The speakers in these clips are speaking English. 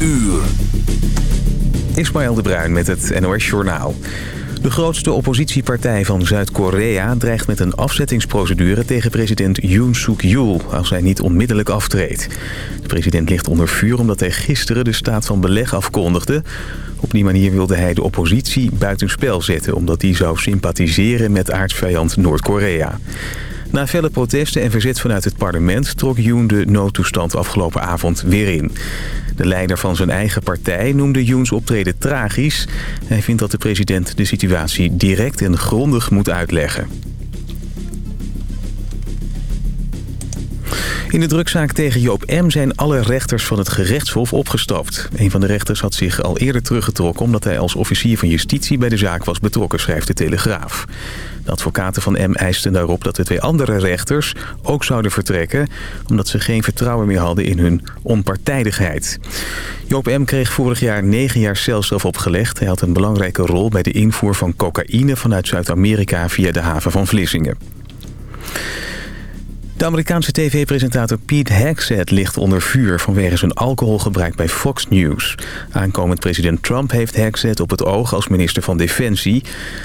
uur. Ismaël de Bruin met het NOS Journaal. De grootste oppositiepartij van Zuid-Korea dreigt met een afzettingsprocedure tegen president Yoon Suk-yeol als hij niet onmiddellijk aftreedt. De president ligt onder vuur omdat hij gisteren de staat van beleg afkondigde. Op die manier wilde hij de oppositie buitenspel zetten omdat die zou sympathiseren met aardsvijand Noord-Korea. Na felle protesten en verzet vanuit het parlement trok Yoon de noodtoestand afgelopen avond weer in. De leider van zijn eigen partij noemde Yoons optreden tragisch. Hij vindt dat de president de situatie direct en grondig moet uitleggen. In de drukzaak tegen Joop M. zijn alle rechters van het gerechtshof opgestapt. Een van de rechters had zich al eerder teruggetrokken... omdat hij als officier van justitie bij de zaak was betrokken, schrijft de Telegraaf. De advocaten van M eisten daarop dat de twee andere rechters ook zouden vertrekken... omdat ze geen vertrouwen meer hadden in hun onpartijdigheid. Joop M. kreeg vorig jaar negen jaar celstraf opgelegd. Hij had een belangrijke rol bij de invoer van cocaïne vanuit Zuid-Amerika via de haven van Vlissingen. De Amerikaanse tv-presentator Pete Hegseth ligt onder vuur vanwege zijn alcoholgebruik bij Fox News. Aankomend president Trump heeft Hegseth op het oog als minister van Defensie.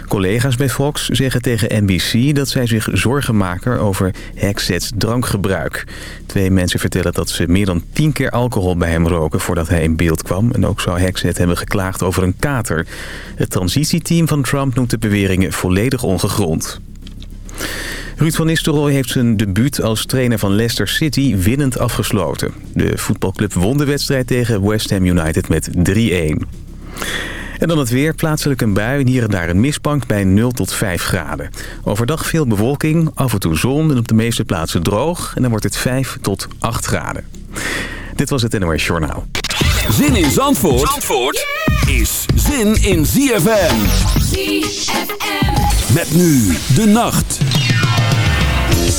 Collega's bij Fox zeggen tegen NBC dat zij zich zorgen maken over Hegseths drankgebruik. Twee mensen vertellen dat ze meer dan tien keer alcohol bij hem roken voordat hij in beeld kwam. En ook zou Hegseth hebben geklaagd over een kater. Het transitieteam van Trump noemt de beweringen volledig ongegrond. Ruud van Nistelrooy heeft zijn debuut als trainer van Leicester City winnend afgesloten. De voetbalclub won de wedstrijd tegen West Ham United met 3-1. En dan het weer. Plaatselijk een bui en hier en daar een mistbank bij 0 tot 5 graden. Overdag veel bewolking, af en toe zon en op de meeste plaatsen droog. En dan wordt het 5 tot 8 graden. Dit was het NOS Journaal. Zin in Zandvoort, Zandvoort is zin in ZFM. ZFM. Met nu de nacht.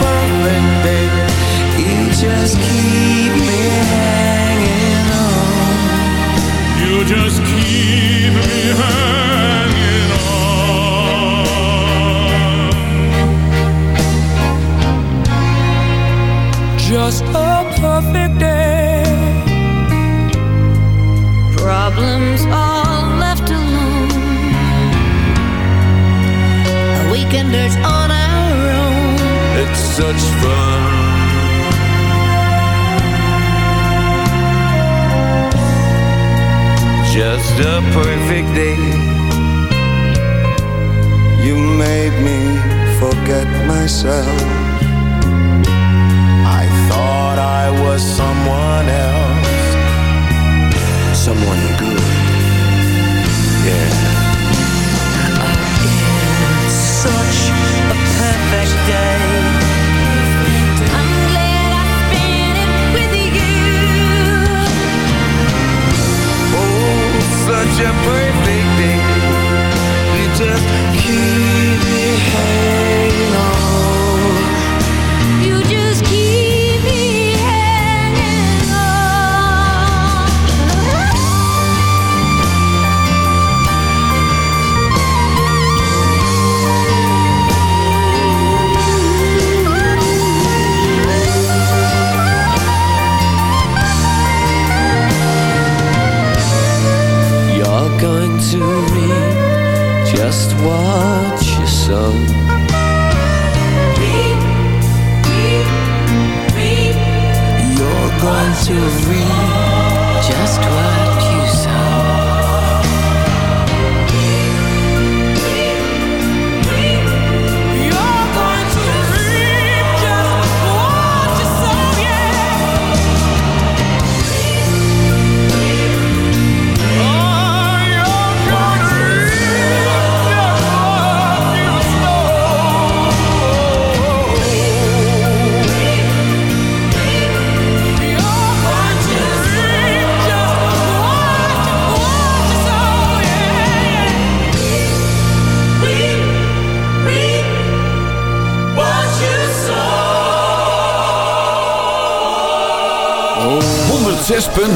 perfect. You just keep me hanging on. You just keep me hanging the perfect day.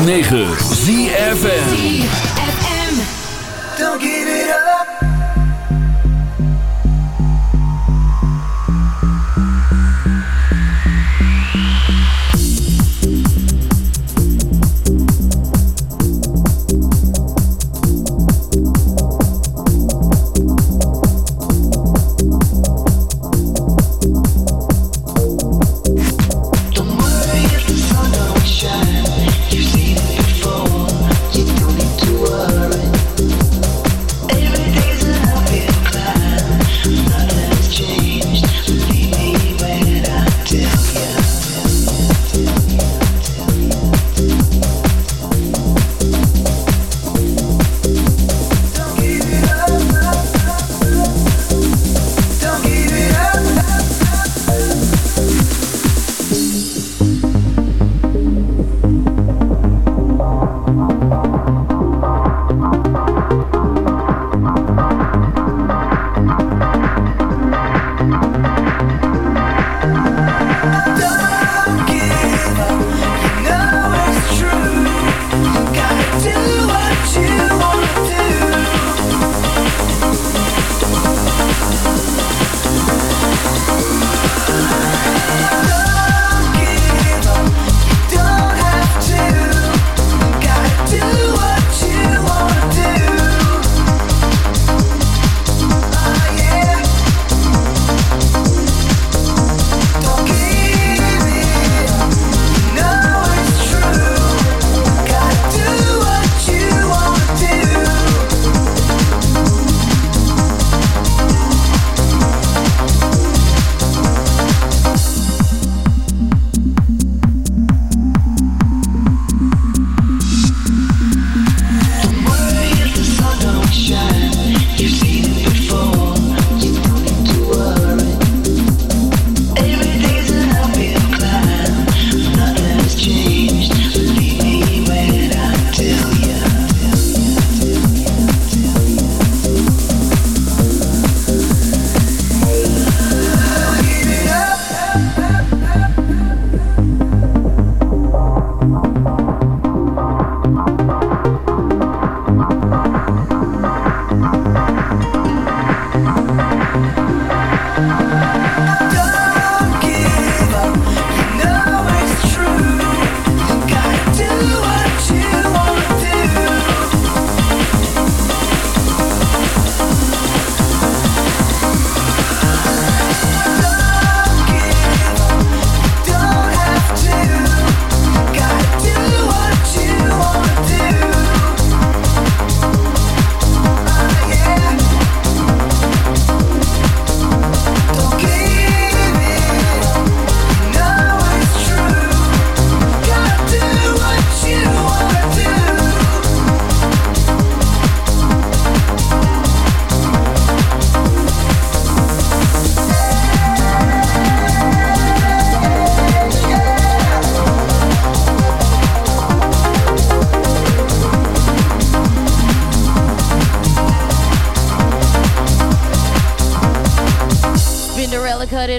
106.9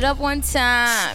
up one time.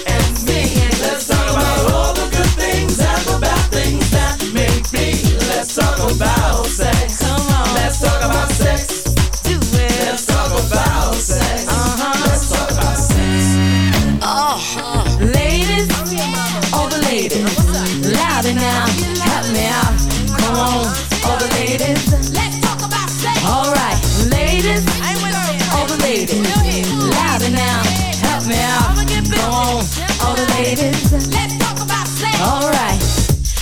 ladies. Let's talk about sex. All right, ladies, all the ladies, louder now, help me out. Come on, all the ladies. Let's talk about sex. All right.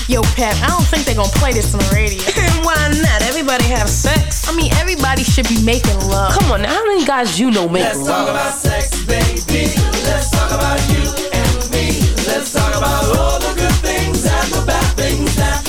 Yo, Pep, I don't think they're gonna play this on the radio. And why not? Everybody have sex. I mean, everybody should be making love. Come on, now, how many guys you know make love? Let's talk about sex, baby. Let's talk about you and me. Let's talk about all the good things and the bad things that may be. Let's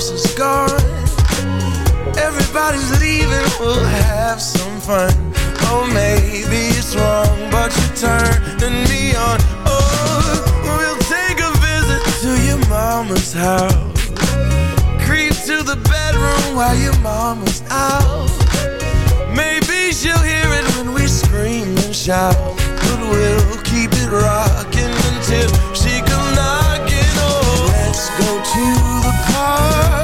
house is gone. Everybody's leaving, we'll have some fun. Oh, maybe it's wrong, but you're turning me on. Oh, we'll take a visit to your mama's house. Creep to the bedroom while your mama's out. Maybe she'll hear it when we scream and shout. But we'll keep it rocking until to the park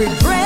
every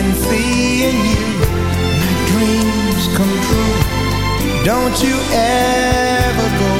in seeing you My dreams come true. Don't you ever go